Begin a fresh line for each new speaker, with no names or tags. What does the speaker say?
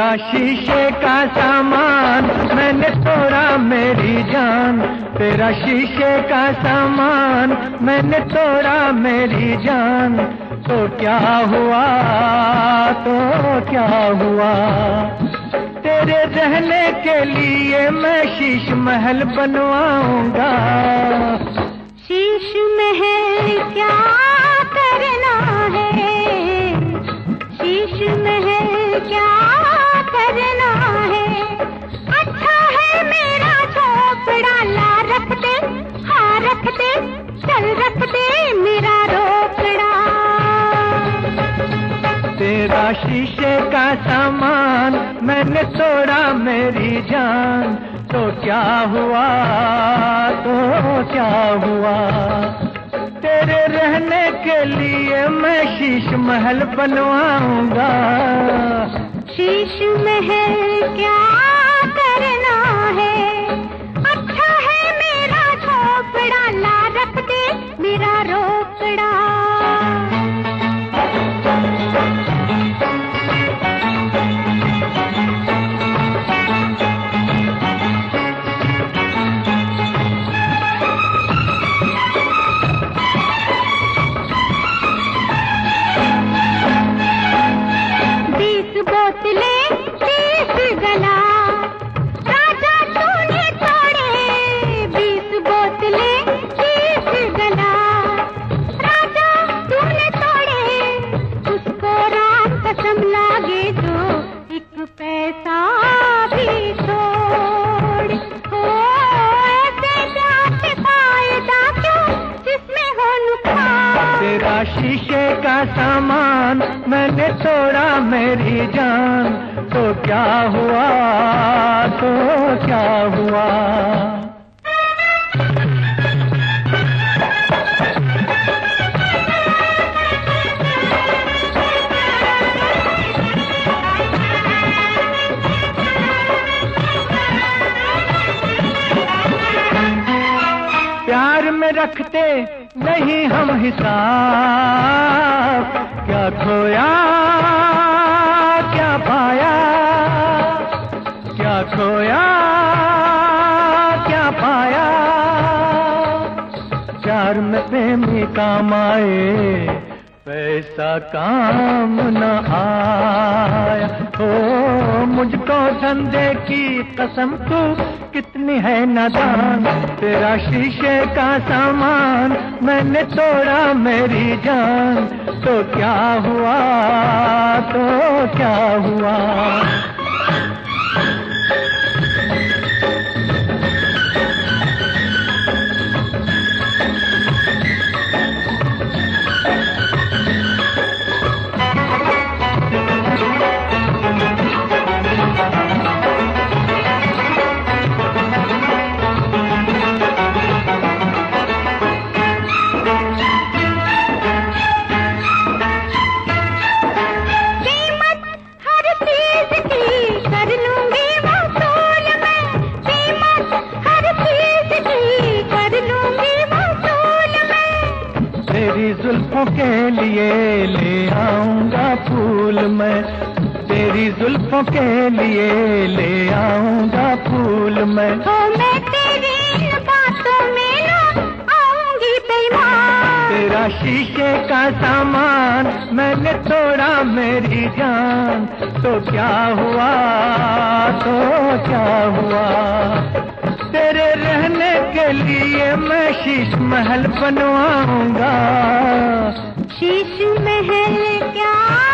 तेरा शीशे का सामान, मैंने तोड़ा मेरी जान। तेरा शीशे का सामान, मैंने तोड़ा मेरी जान। तो क्या हुआ? तो क्या हुआ? तेरे रहने के लिए मैं शीश महल बनवाऊँगा।
शीश महल क्या करना है? शीश महल क्या चल रख दे मेरा रोकड़ा।
तेरा शीशे का सामान मैंने तोड़ा मेरी जान। तो क्या हुआ? तो क्या हुआ? तेरे रहने के लिए मैं शीश महल बनवाऊँगा।
शीश महल क्या करना बीस बोतलें गला। राजा तूने तोड़े, बीस बोतलें तीस गला। राजा तूने तोड़े, उसको राम कसम लागे जो एक पैसा भी छोड़। हो हो नुकसान?
तेरा शीशे का सामान मैंने तोड़ा मेरी जान तो क्या हुआ? तो क्या हुआ? रखते नहीं हम हिसाब। क्या खोया, क्या पाया, क्या खोया, क्या पाया। चार में प्रेमी काम आए पैसा काम न आया। हो मुझको धंधे की कसम, तू कितनी है नादान? तेरा शीशे का सामान मैंने तोड़ा मेरी जान। तो क्या हुआ? तो क्या तेरी जुल्फों के लिए ले आऊँगा फूल मैं। तेरी जुल्फों के लिए ले आऊँगा फूल मैं।
तो मैं तेरी बातों में ना आऊँगी बेईमान।
तेरा शीशे का सामान मैंने तोड़ा मेरी जान। तो क्या हुआ? तो क्या हुआ? रहने के लिए मैं शीश महल बनवाऊँगा।
शीश महल क्या